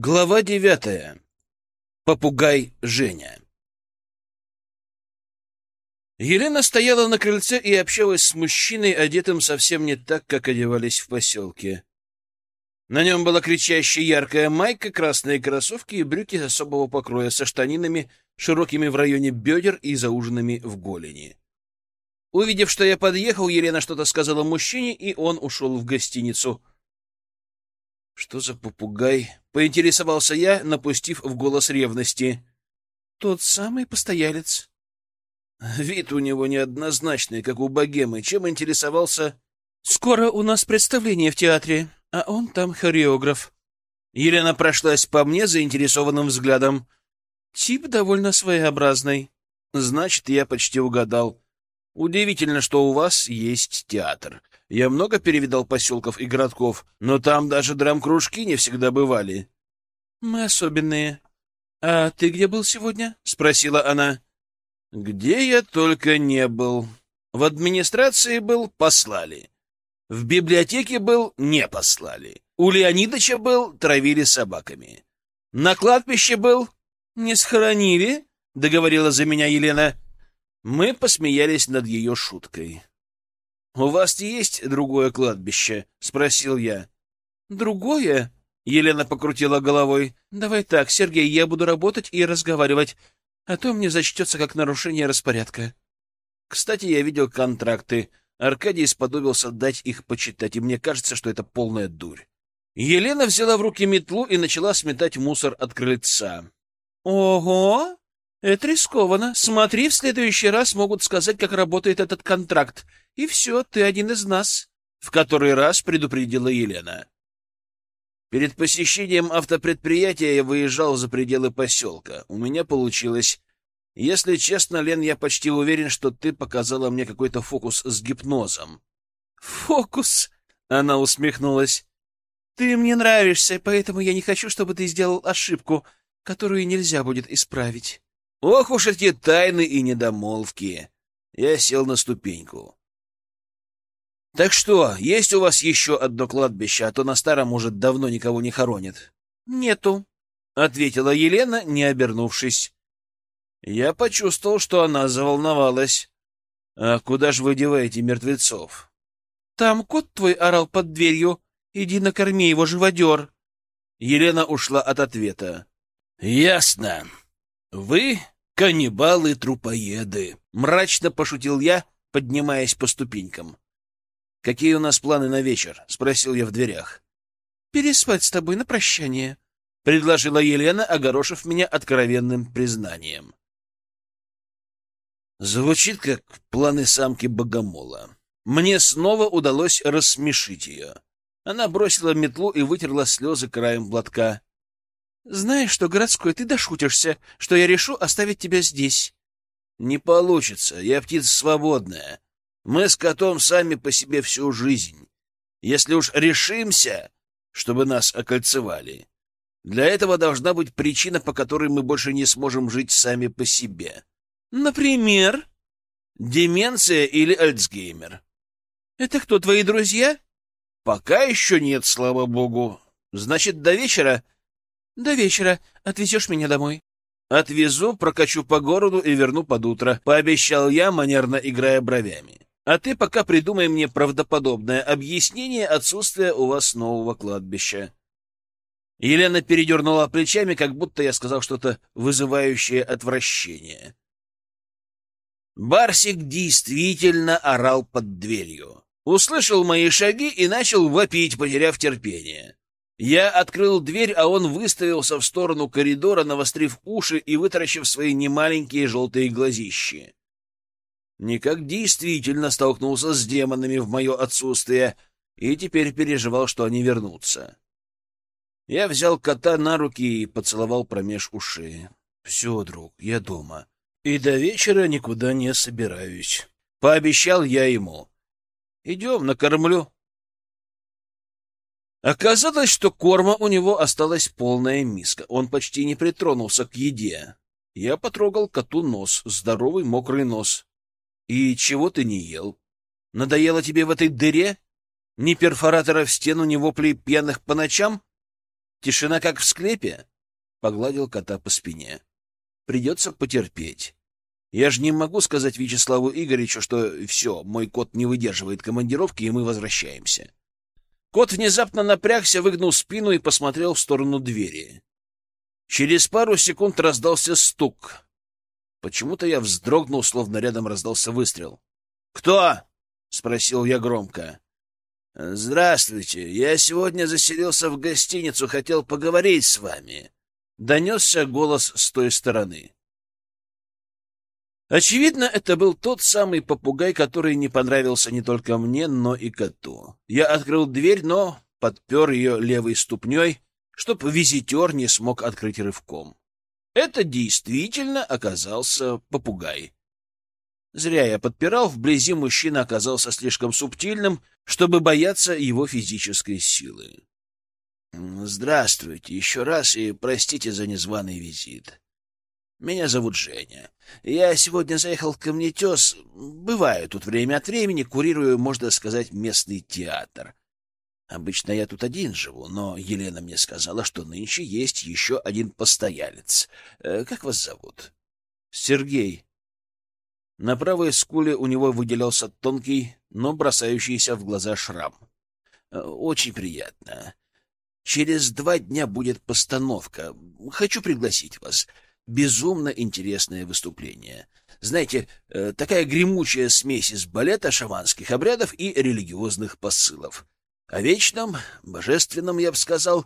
Глава девятая. Попугай Женя. Елена стояла на крыльце и общалась с мужчиной, одетым совсем не так, как одевались в поселке. На нем была кричащая яркая майка, красные кроссовки и брюки особого покроя со штанинами, широкими в районе бедер и зауженными в голени. Увидев, что я подъехал, Елена что-то сказала мужчине, и он ушел в гостиницу — что за попугай? Поинтересовался я, напустив в голос ревности. Тот самый постоялец. Вид у него неоднозначный, как у богемы. Чем интересовался? Скоро у нас представление в театре, а он там хореограф. Елена прошлась по мне заинтересованным взглядом. Тип довольно своеобразный. Значит, я почти угадал. Удивительно, что у вас есть театр. Я много перевидал поселков и городков, но там даже драм-кружки не всегда бывали. — Мы особенные. — А ты где был сегодня? — спросила она. — Где я только не был. В администрации был — послали. В библиотеке был — не послали. У Леонидыча был — травили собаками. На кладбище был — не схоронили, — договорила за меня Елена. Мы посмеялись над ее шуткой. «У вас есть другое кладбище?» — спросил я. «Другое?» — Елена покрутила головой. «Давай так, Сергей, я буду работать и разговаривать, а то мне зачтется как нарушение распорядка». Кстати, я видел контракты. Аркадий сподобился дать их почитать, и мне кажется, что это полная дурь. Елена взяла в руки метлу и начала сметать мусор от крыльца. «Ого! Это рискованно. Смотри, в следующий раз могут сказать, как работает этот контракт. И все, ты один из нас. В который раз предупредила Елена. Перед посещением автопредприятия я выезжал за пределы поселка. У меня получилось. Если честно, Лен, я почти уверен, что ты показала мне какой-то фокус с гипнозом. Фокус? Она усмехнулась. Ты мне нравишься, поэтому я не хочу, чтобы ты сделал ошибку, которую нельзя будет исправить. Ох уж эти тайны и недомолвки! Я сел на ступеньку. Так что, есть у вас еще одно кладбище, а то на старом уже давно никого не хоронит? Нету, ответила Елена, не обернувшись. Я почувствовал, что она заволновалась. А куда же вы деваете мертвецов? Там кот твой орал под дверью. Иди накорми его, живодер. Елена ушла от ответа. Ясно. «Вы каннибалы-трупоеды», — мрачно пошутил я, поднимаясь по ступенькам. «Какие у нас планы на вечер?» — спросил я в дверях. «Переспать с тобой на прощание», — предложила Елена, огорошив меня откровенным признанием. Звучит как планы самки богомола. Мне снова удалось рассмешить ее. Она бросила метлу и вытерла слезы краем платка. Знаешь что, городской, ты дошутишься, что я решу оставить тебя здесь. Не получится, я птица свободная. Мы с котом сами по себе всю жизнь. Если уж решимся, чтобы нас окольцевали, для этого должна быть причина, по которой мы больше не сможем жить сами по себе. Например? Деменция или Альцгеймер. Это кто, твои друзья? Пока еще нет, слава богу. Значит, до вечера до вечера. Отвезешь меня домой? Отвезу, прокачу по городу и верну под утро, пообещал я, манерно играя бровями. А ты пока придумай мне правдоподобное объяснение отсутствия у вас нового кладбища. Елена передернула плечами, как будто я сказал что-то вызывающее отвращение. Барсик действительно орал под дверью. Услышал мои шаги и начал вопить, потеряв терпение. Я открыл дверь, а он выставился в сторону коридора, навострив уши и вытаращив свои немаленькие желтые глазищи. Никак действительно столкнулся с демонами в мое отсутствие и теперь переживал, что они вернутся. Я взял кота на руки и поцеловал промеж ушей. «Все, друг, я дома. И до вечера никуда не собираюсь». Пообещал я ему. «Идем, накормлю». Оказалось, что корма у него осталась полная миска. Он почти не притронулся к еде. Я потрогал коту нос, здоровый мокрый нос. И чего ты не ел? Надоело тебе в этой дыре? Ни перфоратора в стену, ни воплей пьяных по ночам? Тишина, как в склепе? Погладил кота по спине. Придется потерпеть. Я же не могу сказать Вячеславу Игоревичу, что все, мой кот не выдерживает командировки, и мы возвращаемся. Кот внезапно напрягся, выгнул спину и посмотрел в сторону двери. Через пару секунд раздался стук. Почему-то я вздрогнул, словно рядом раздался выстрел. «Кто?» — спросил я громко. «Здравствуйте. Я сегодня заселился в гостиницу, хотел поговорить с вами». Донесся голос с той стороны. Очевидно, это был тот самый попугай, который не понравился не только мне, но и коту. Я открыл дверь, но подпер ее левой ступней, чтоб визитер не смог открыть рывком. Это действительно оказался попугай. Зря я подпирал, вблизи мужчина оказался слишком субтильным, чтобы бояться его физической силы. «Здравствуйте еще раз и простите за незваный визит. Меня зовут Женя. Я сегодня заехал в Камнетес. Бываю тут время от времени, курирую, можно сказать, местный театр. Обычно я тут один живу, но Елена мне сказала, что нынче есть еще один постоялец. Э, как вас зовут? Сергей. На правой скуле у него выделялся тонкий, но бросающийся в глаза шрам. Э, очень приятно. Через два дня будет постановка. Хочу пригласить вас. Безумно интересное выступление. Знаете, э, такая гремучая смесь из балета, шаманских обрядов и религиозных посылов. О вечном, божественном, я бы сказал,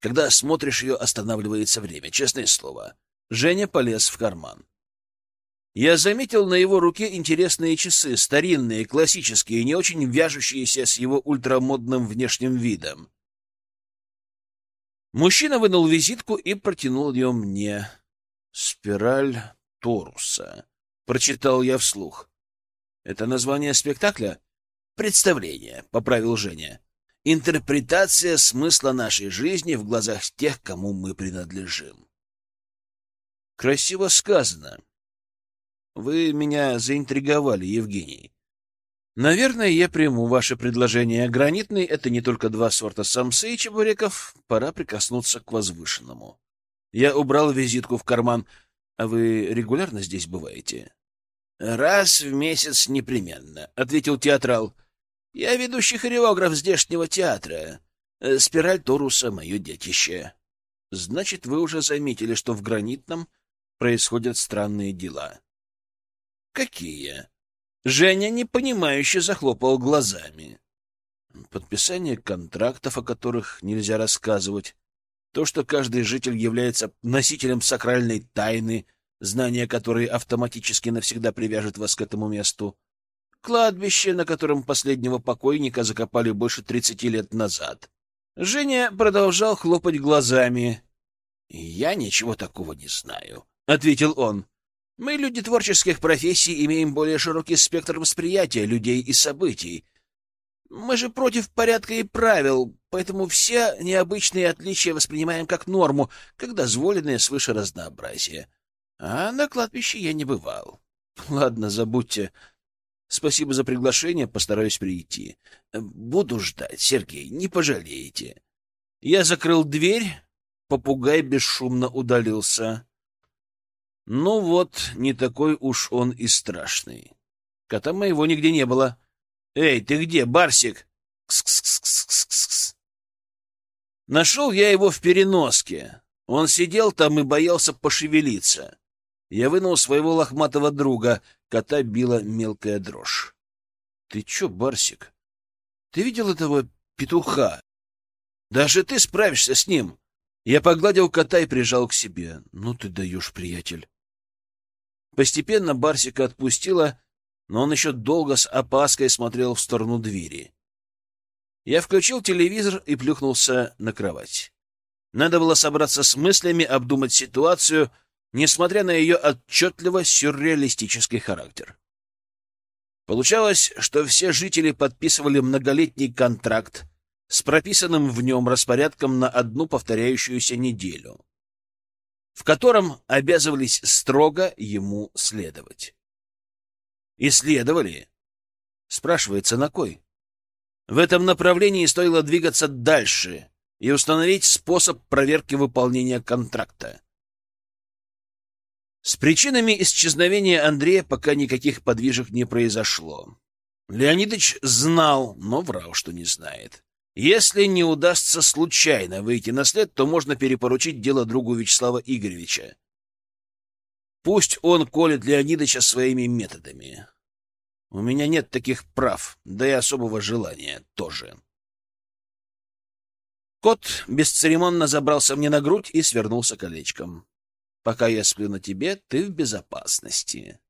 когда смотришь ее, останавливается время, честное слово. Женя полез в карман. Я заметил на его руке интересные часы, старинные, классические, не очень вяжущиеся с его ультрамодным внешним видом. Мужчина вынул визитку и протянул ее мне. «Спираль Торуса», — прочитал я вслух. «Это название спектакля?» «Представление», — поправил Женя интерпретация смысла нашей жизни в глазах тех, кому мы принадлежим. Красиво сказано. Вы меня заинтриговали, Евгений. Наверное, я приму ваше предложение. Гранитный — это не только два сорта самсы и чебуреков. Пора прикоснуться к возвышенному. Я убрал визитку в карман. А вы регулярно здесь бываете? — Раз в месяц непременно, — ответил театрал. — я ведущий хореограф здешнего театра. Э, спираль Торуса — мое детище. Значит, вы уже заметили, что в Гранитном происходят странные дела. Какие? Женя непонимающе захлопал глазами. Подписание контрактов, о которых нельзя рассказывать. То, что каждый житель является носителем сакральной тайны, знание которой автоматически навсегда привяжет вас к этому месту — кладбище, на котором последнего покойника закопали больше тридцати лет назад. Женя продолжал хлопать глазами. «Я ничего такого не знаю», — ответил он. «Мы, люди творческих профессий, имеем более широкий спектр восприятия людей и событий. Мы же против порядка и правил, поэтому все необычные отличия воспринимаем как норму, как дозволенное свыше разнообразие. А на кладбище я не бывал. Ладно, забудьте. Спасибо за приглашение, постараюсь прийти. Буду ждать, Сергей, не пожалеете. Я закрыл дверь, попугай бесшумно удалился. Ну вот, не такой уж он и страшный. Кота моего нигде не было. Эй, ты где, Барсик? Кс-кс-кс-кс-кс-кс. Нашел я его в переноске. Он сидел там и боялся пошевелиться. Я вынул своего лохматого друга. Кота била мелкая дрожь. — Ты чё, Барсик? Ты видел этого петуха? Даже ты справишься с ним. Я погладил кота и прижал к себе. Ну ты даешь, приятель. Постепенно Барсика отпустила, но он еще долго с опаской смотрел в сторону двери. Я включил телевизор и плюхнулся на кровать. Надо было собраться с мыслями, обдумать ситуацию — несмотря на ее отчетливо сюрреалистический характер. Получалось, что все жители подписывали многолетний контракт с прописанным в нем распорядком на одну повторяющуюся неделю, в котором обязывались строго ему следовать. И следовали. Спрашивается, на кой? В этом направлении стоило двигаться дальше, и установить способ проверки выполнения контракта. С причинами исчезновения Андрея пока никаких подвижек не произошло. Леонидович знал, но врал, что не знает. Если не удастся случайно выйти на след, то можно перепоручить дело другу Вячеслава Игоревича. Пусть он колет Леонидовича своими методами. У меня нет таких прав, да и особого желания тоже. Кот бесцеремонно забрался мне на грудь и свернулся колечком. Пока я сплю на тебе, ты в безопасности.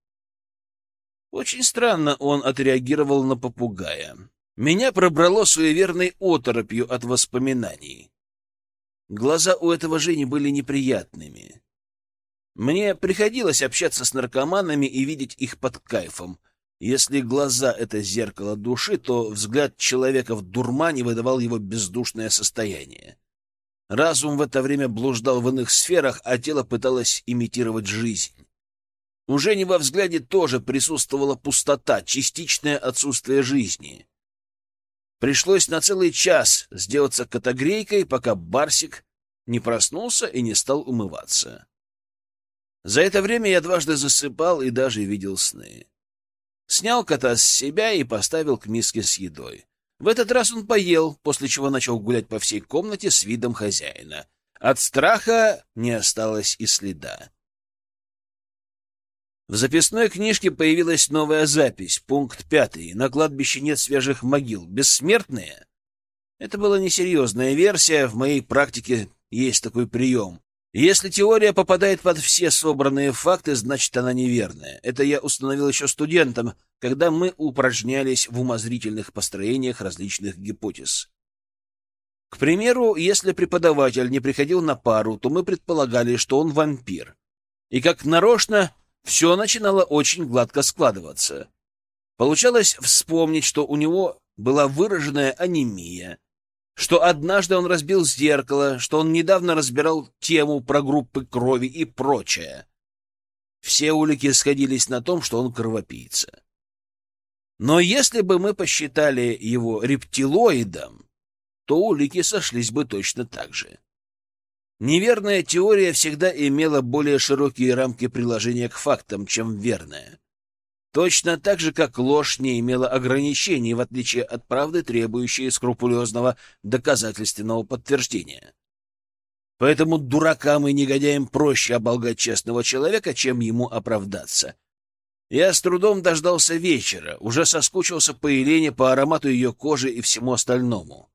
Очень странно он отреагировал на попугая. Меня пробрало суеверной оторопью от воспоминаний. Глаза у этого Жени были неприятными. Мне приходилось общаться с наркоманами и видеть их под кайфом. Если глаза — это зеркало души, то взгляд человека в дурмане выдавал его бездушное состояние. Разум в это время блуждал в иных сферах, а тело пыталось имитировать жизнь. Уже не во взгляде тоже присутствовала пустота, частичное отсутствие жизни. Пришлось на целый час сделаться катагрейкой, пока Барсик не проснулся и не стал умываться. За это время я дважды засыпал и даже видел сны. Снял кота с себя и поставил к миске с едой. В этот раз он поел, после чего начал гулять по всей комнате с видом хозяина. От страха не осталось и следа. В записной книжке появилась новая запись, пункт пятый. На кладбище нет свежих могил. Бессмертные? Это была несерьезная версия, в моей практике есть такой прием. Если теория попадает под все собранные факты, значит, она неверная. Это я установил еще студентам, когда мы упражнялись в умозрительных построениях различных гипотез. К примеру, если преподаватель не приходил на пару, то мы предполагали, что он вампир. И как нарочно все начинало очень гладко складываться. Получалось вспомнить, что у него была выраженная анемия, что однажды он разбил зеркало, что он недавно разбирал тему про группы крови и прочее. Все улики сходились на том, что он кровопийца. Но если бы мы посчитали его рептилоидом, то улики сошлись бы точно так же. Неверная теория всегда имела более широкие рамки приложения к фактам, чем верная. Точно так же, как ложь не имела ограничений, в отличие от правды, требующей скрупулезного доказательственного подтверждения. Поэтому дуракам и негодяям проще оболгать честного человека, чем ему оправдаться. Я с трудом дождался вечера, уже соскучился по Елене, по аромату ее кожи и всему остальному.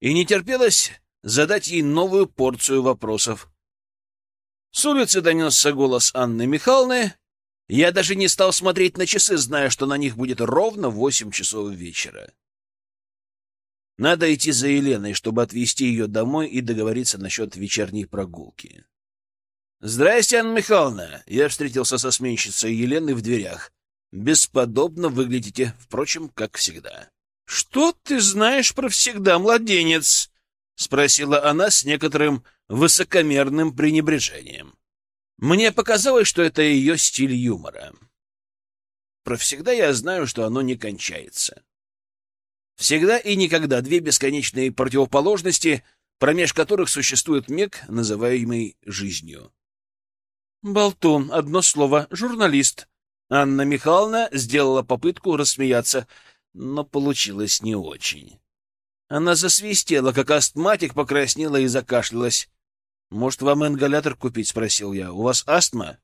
И не терпелось задать ей новую порцию вопросов. С улицы донесся голос Анны Михайловны. Я даже не стал смотреть на часы, зная, что на них будет ровно восемь часов вечера. Надо идти за Еленой, чтобы отвезти ее домой и договориться насчет вечерней прогулки. «Здрасте, Анна Михайловна!» Я встретился со сменщицей Елены в дверях. «Бесподобно выглядите, впрочем, как всегда». «Что ты знаешь про всегда, младенец?» — спросила она с некоторым высокомерным пренебрежением. Мне показалось, что это ее стиль юмора. Про всегда я знаю, что оно не кончается. Всегда и никогда две бесконечные противоположности, промеж которых существует миг, называемый жизнью. Болтун, одно слово, журналист. Анна Михайловна сделала попытку рассмеяться, но получилось не очень. Она засвистела, как астматик, покраснела и закашлялась. «Может, вам ингалятор купить?» — спросил я. «У вас астма?»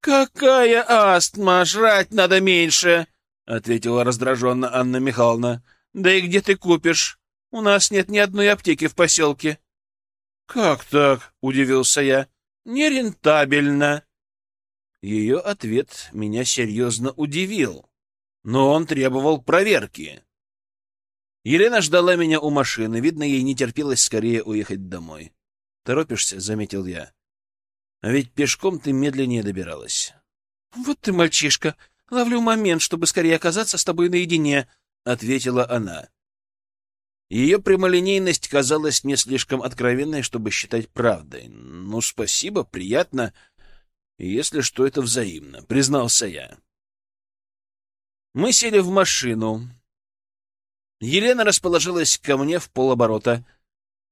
«Какая астма? Жрать надо меньше!» — ответила раздраженно Анна Михайловна. «Да и где ты купишь? У нас нет ни одной аптеки в поселке». «Как так?» — удивился я. «Нерентабельно». Ее ответ меня серьезно удивил, но он требовал проверки. Елена ждала меня у машины. Видно, ей не терпелось скорее уехать домой. «Торопишься?» — заметил я. «А ведь пешком ты медленнее добиралась». «Вот ты мальчишка! Ловлю момент, чтобы скорее оказаться с тобой наедине», — ответила она. Ее прямолинейность казалась не слишком откровенной, чтобы считать правдой. «Ну, спасибо, приятно. Если что, это взаимно», — признался я. Мы сели в машину. Елена расположилась ко мне в полоборота.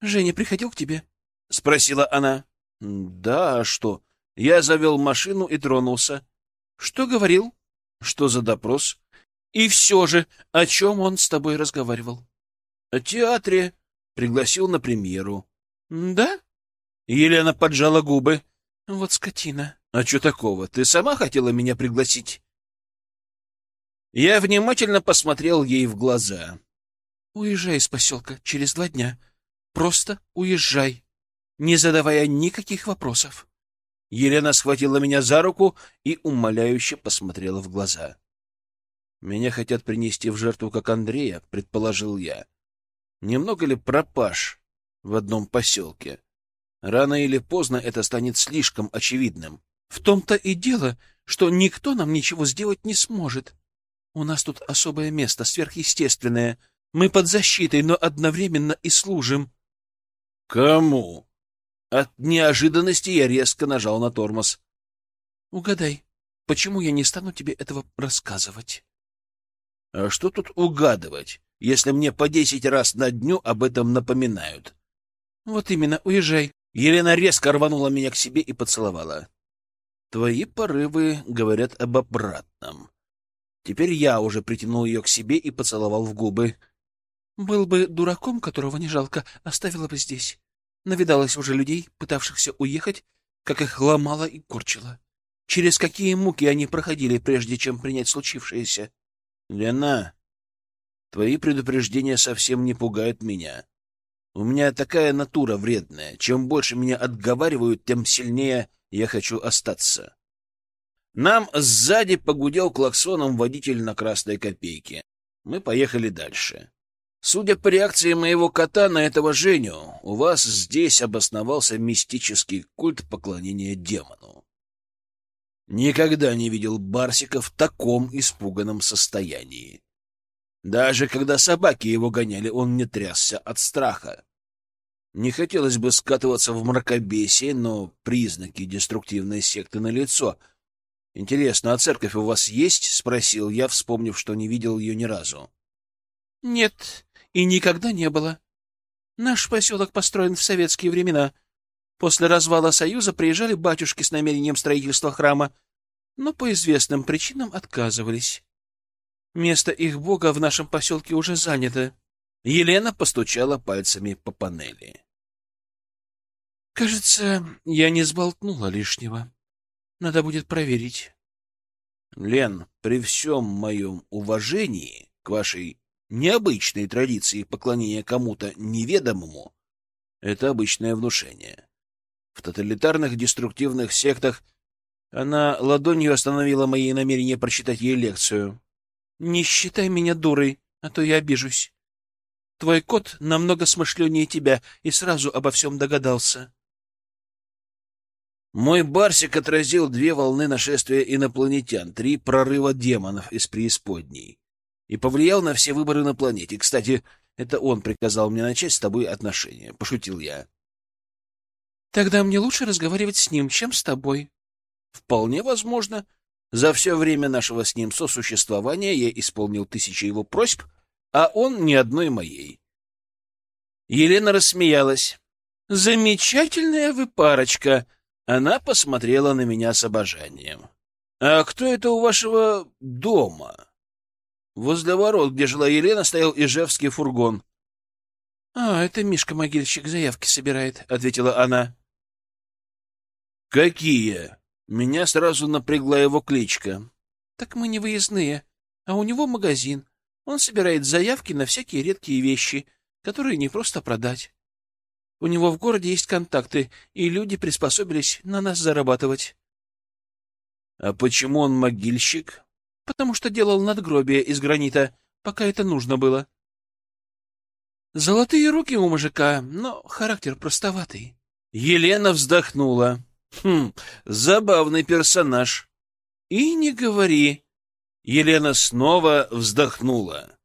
Женя приходил к тебе? — спросила она. — Да, а что? Я завел машину и тронулся. — Что говорил? — Что за допрос? — И все же, о чем он с тобой разговаривал? — О театре. Пригласил на премьеру. — Да? Елена поджала губы. — Вот скотина. — А что такого? Ты сама хотела меня пригласить? Я внимательно посмотрел ей в глаза. — Уезжай из поселка через два дня. Просто уезжай, не задавая никаких вопросов. Елена схватила меня за руку и умоляюще посмотрела в глаза. «Меня хотят принести в жертву, как Андрея», — предположил я. «Немного ли пропаж в одном поселке? Рано или поздно это станет слишком очевидным». «В том-то и дело, что никто нам ничего сделать не сможет. У нас тут особое место, сверхъестественное. Мы под защитой, но одновременно и служим». «Кому?» От неожиданности я резко нажал на тормоз. «Угадай, почему я не стану тебе этого рассказывать?» «А что тут угадывать, если мне по десять раз на дню об этом напоминают?» «Вот именно, уезжай». Елена резко рванула меня к себе и поцеловала. «Твои порывы говорят об обратном». Теперь я уже притянул ее к себе и поцеловал в губы. «Был бы дураком, которого не жалко, оставила бы здесь. Навидалась уже людей, пытавшихся уехать, как их ломало и корчило. Через какие муки они проходили, прежде чем принять случившееся? — Лена, твои предупреждения совсем не пугают меня. У меня такая натура вредная. Чем больше меня отговаривают, тем сильнее я хочу остаться. Нам сзади погудел клаксоном водитель на красной копейке. Мы поехали дальше. Судя по реакции моего кота на этого Женю, у вас здесь обосновался мистический культ поклонения демону. Никогда не видел Барсика в таком испуганном состоянии. Даже когда собаки его гоняли, он не трясся от страха. Не хотелось бы скатываться в мракобесие, но признаки деструктивной секты налицо. Интересно, а церковь у вас есть? — спросил я, вспомнив, что не видел ее ни разу. — Нет, и никогда не было. Наш поселок построен в советские времена. После развала Союза приезжали батюшки с намерением строительства храма, но по известным причинам отказывались. Место их бога в нашем поселке уже занято. Елена постучала пальцами по панели. Кажется, я не сболтнула лишнего. Надо будет проверить. Лен, при всем моем уважении к вашей необычные традиции поклонения кому-то неведомому — это обычное внушение. В тоталитарных деструктивных сектах она ладонью остановила мои намерения прочитать ей лекцию. «Не считай меня дурой, а то я обижусь. Твой кот намного смышленнее тебя и сразу обо всем догадался». Мой Барсик отразил две волны нашествия инопланетян, три прорыва демонов из преисподней и повлиял на все выборы на планете. Кстати, это он приказал мне начать с тобой отношения, — пошутил я. — Тогда мне лучше разговаривать с ним, чем с тобой. — Вполне возможно. За все время нашего с ним сосуществования я исполнил тысячи его просьб, а он ни одной моей. Елена рассмеялась. — Замечательная вы парочка! Она посмотрела на меня с обожанием. — А кто это у вашего дома? — Возле ворот, где жила Елена, стоял ижевский фургон. — А, это Мишка-могильщик заявки собирает, — ответила она. — Какие? Меня сразу напрягла его кличка. — Так мы не выездные, а у него магазин. Он собирает заявки на всякие редкие вещи, которые не просто продать. У него в городе есть контакты, и люди приспособились на нас зарабатывать. — А почему он могильщик? Потому что делал надгробие из гранита, пока это нужно было. Золотые руки у мужика, но характер простоватый. Елена вздохнула. Хм, забавный персонаж. И не говори. Елена снова вздохнула.